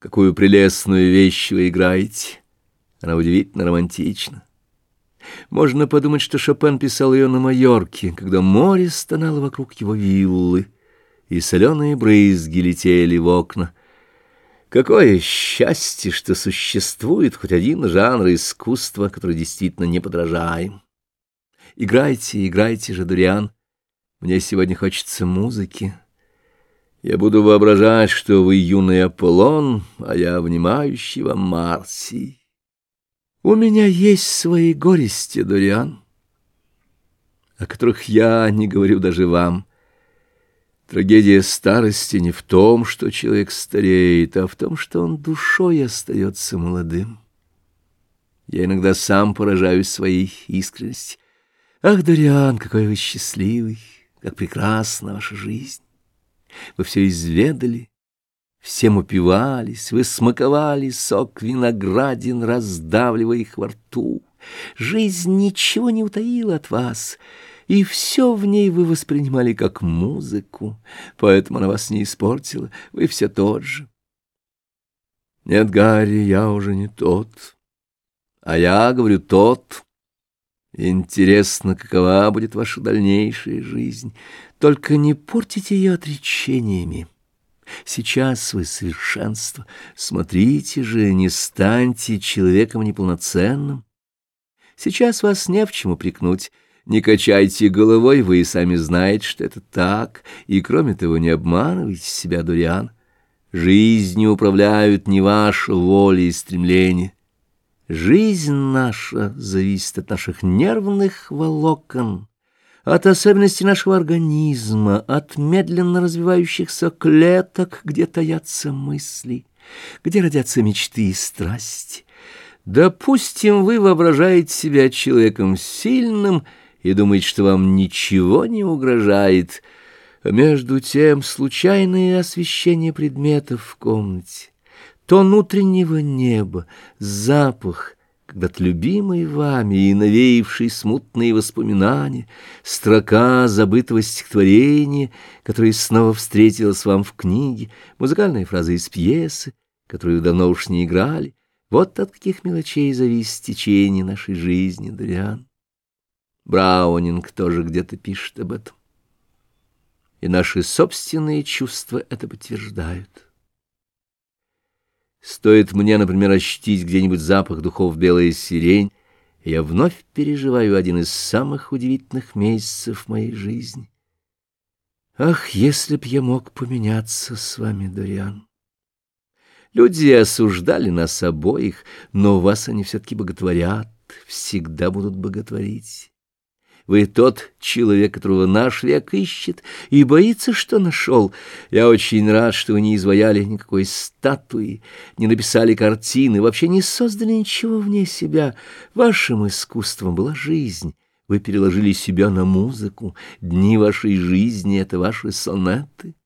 Какую прелестную вещь вы играете! Она удивительно романтична. Можно подумать, что Шопен писал ее на Майорке, когда море стонало вокруг его виллы, и соленые брызги летели в окна. Какое счастье, что существует хоть один жанр искусства, который действительно не подражаем. Играйте, играйте же, Дуриан. Мне сегодня хочется музыки. Я буду воображать, что вы юный Аполлон, а я внимающий вам Марсий. У меня есть свои горести, Дориан, о которых я не говорю даже вам. Трагедия старости не в том, что человек стареет, а в том, что он душой остается молодым. Я иногда сам поражаюсь своей искренности. Ах, Дориан, какой вы счастливый, как прекрасна ваша жизнь! Вы все изведали, всем упивались, вы смаковали сок виноградин, раздавливая их во рту. Жизнь ничего не утаила от вас, и все в ней вы воспринимали как музыку, поэтому она вас не испортила, вы все тот же. Нет, Гарри, я уже не тот, а я говорю тот, Интересно, какова будет ваша дальнейшая жизнь. Только не портите ее отречениями. Сейчас вы совершенство. Смотрите же, не станьте человеком неполноценным. Сейчас вас не в чем упрекнуть. Не качайте головой, вы и сами знаете, что это так. И, кроме того, не обманывайте себя, Дуриан. Жизнью управляют не ваша воля и стремление. Жизнь наша зависит от наших нервных волокон, от особенностей нашего организма, от медленно развивающихся клеток, где таятся мысли, где родятся мечты и страсти. Допустим, вы воображаете себя человеком сильным и думаете, что вам ничего не угрожает, а между тем случайное освещение предметов в комнате, тон утреннего неба, запах, когда-то любимый вами и навеявший смутные воспоминания, строка забытого стихотворения, которое снова встретилось вам в книге, музыкальная фраза из пьесы, которую давно уж не играли. Вот от каких мелочей зависит течение нашей жизни, Дориан. Браунинг тоже где-то пишет об этом. И наши собственные чувства это подтверждают. Стоит мне, например, ощутить где-нибудь запах духов белая сирень, я вновь переживаю один из самых удивительных месяцев моей жизни. Ах, если б я мог поменяться с вами, Дориан! Люди осуждали нас обоих, но вас они все-таки боготворят, всегда будут боготворить. Вы тот человек, которого наш век ищет и боится, что нашел. Я очень рад, что вы не изваяли никакой статуи, не написали картины, вообще не создали ничего вне себя. Вашим искусством была жизнь. Вы переложили себя на музыку. Дни вашей жизни — это ваши сонеты.